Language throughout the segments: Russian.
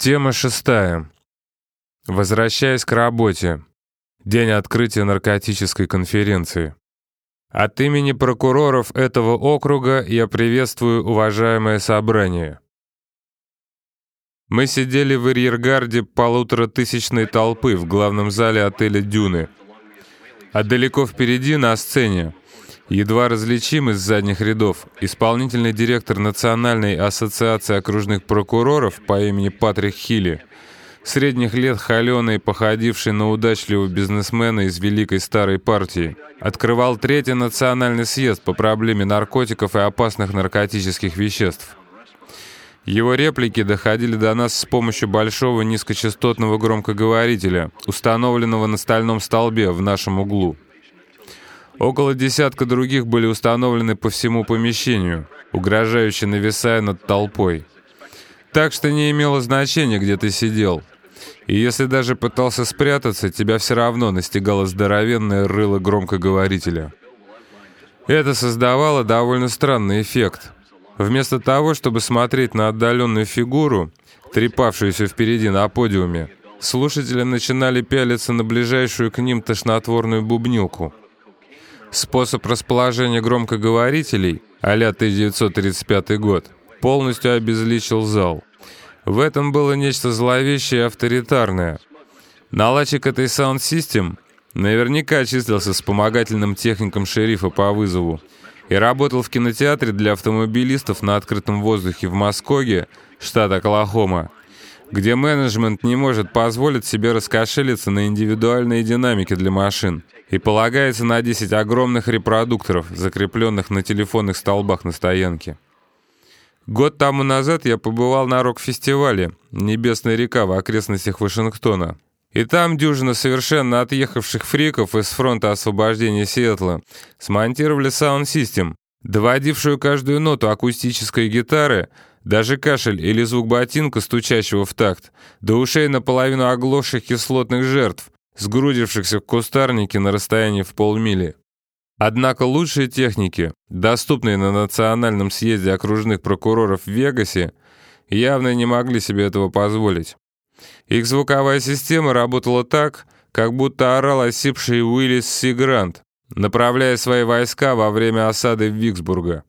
Тема шестая. Возвращаясь к работе. День открытия наркотической конференции. От имени прокуроров этого округа я приветствую уважаемое собрание. Мы сидели в арьергарде полуторатысячной толпы в главном зале отеля «Дюны». А далеко впереди, на сцене, едва различим из задних рядов, исполнительный директор Национальной ассоциации окружных прокуроров по имени Патрик Хилли, средних лет холеный, походивший на удачливого бизнесмена из великой старой партии, открывал третий национальный съезд по проблеме наркотиков и опасных наркотических веществ. Его реплики доходили до нас с помощью большого низкочастотного громкоговорителя, установленного на стальном столбе в нашем углу. Около десятка других были установлены по всему помещению, угрожающе нависая над толпой. Так что не имело значения, где ты сидел. И если даже пытался спрятаться, тебя все равно настигало здоровенное рыло громкоговорителя. Это создавало довольно странный эффект – Вместо того, чтобы смотреть на отдаленную фигуру, трепавшуюся впереди на подиуме, слушатели начинали пялиться на ближайшую к ним тошнотворную бубнилку. Способ расположения громкоговорителей, а-ля 1935 год, полностью обезличил зал. В этом было нечто зловещее и авторитарное. Наладчик этой System наверняка числился вспомогательным техником шерифа по вызову, и работал в кинотеатре для автомобилистов на открытом воздухе в Москоге, штат Оклахома, где менеджмент не может позволить себе раскошелиться на индивидуальные динамики для машин и полагается на 10 огромных репродукторов, закрепленных на телефонных столбах на стоянке. Год тому назад я побывал на рок-фестивале «Небесная река» в окрестностях Вашингтона. И там дюжина совершенно отъехавших фриков из фронта освобождения Сиэтла смонтировали саунд-систем, доводившую каждую ноту акустической гитары, даже кашель или звук ботинка, стучащего в такт, до ушей наполовину оглохших кислотных жертв, сгрудившихся в кустарнике на расстоянии в полмили. Однако лучшие техники, доступные на Национальном съезде окружных прокуроров в Вегасе, явно не могли себе этого позволить. Их звуковая система работала так, как будто орал осипший Уиллис Сигрант, направляя свои войска во время осады Виксбурга.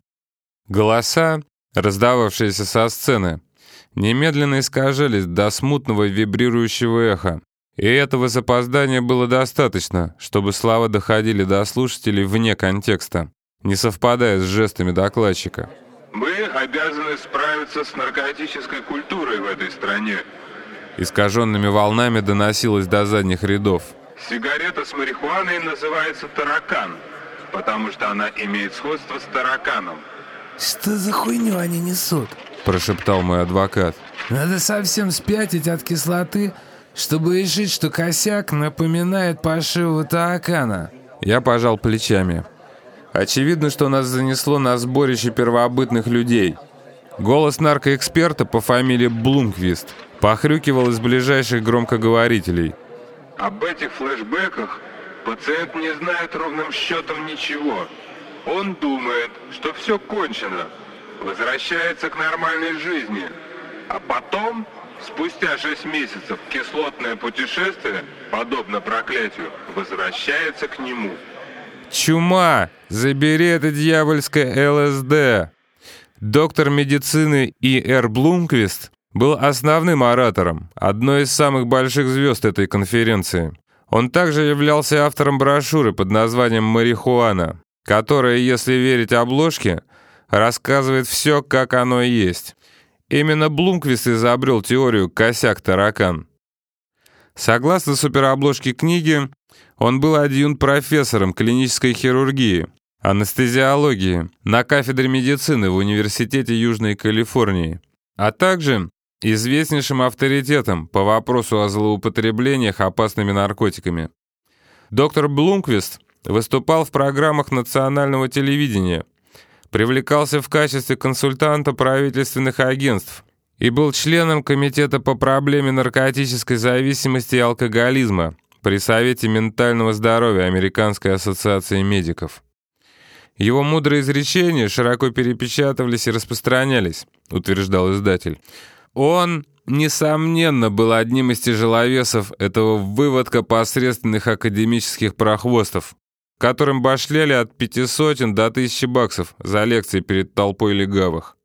Голоса, раздававшиеся со сцены, немедленно искажались до смутного вибрирующего эха, и этого запоздания было достаточно, чтобы слова доходили до слушателей вне контекста, не совпадая с жестами докладчика. «Мы обязаны справиться с наркотической культурой в этой стране», искаженными волнами доносилось до задних рядов. Сигарета с марихуаной называется таракан, потому что она имеет сходство с тараканом. Что за хуйню они несут? Прошептал мой адвокат. Надо совсем спятить от кислоты, чтобы решить, что косяк напоминает пошивого таракана. Я пожал плечами. Очевидно, что нас занесло на сборище первобытных людей. Голос наркоэксперта по фамилии Блумквист Похрюкивал из ближайших громкоговорителей. Об этих флешбеках пациент не знает ровным счетом ничего. Он думает, что все кончено, возвращается к нормальной жизни. А потом, спустя 6 месяцев, кислотное путешествие, подобно проклятию, возвращается к нему. Чума! Забери это дьявольское ЛСД! Доктор медицины И.Р. Блумквист был основным оратором, одной из самых больших звезд этой конференции. Он также являлся автором брошюры под названием «Марихуана», которая, если верить обложке, рассказывает все, как оно есть. Именно Блумквист изобрел теорию «косяк-таракан». Согласно суперобложке книги, он был адъюнт-профессором клинической хирургии, анестезиологии на кафедре медицины в Университете Южной Калифорнии, а также известнейшим авторитетом по вопросу о злоупотреблениях опасными наркотиками. Доктор Блумквист выступал в программах национального телевидения, привлекался в качестве консультанта правительственных агентств и был членом Комитета по проблеме наркотической зависимости и алкоголизма при Совете ментального здоровья Американской ассоциации медиков. Его мудрые изречения широко перепечатывались и распространялись, утверждал издатель. Он несомненно, был одним из тяжеловесов этого выводка посредственных академических прохвостов, которым башляли от пяти сотен до тысячи баксов за лекции перед толпой легавых.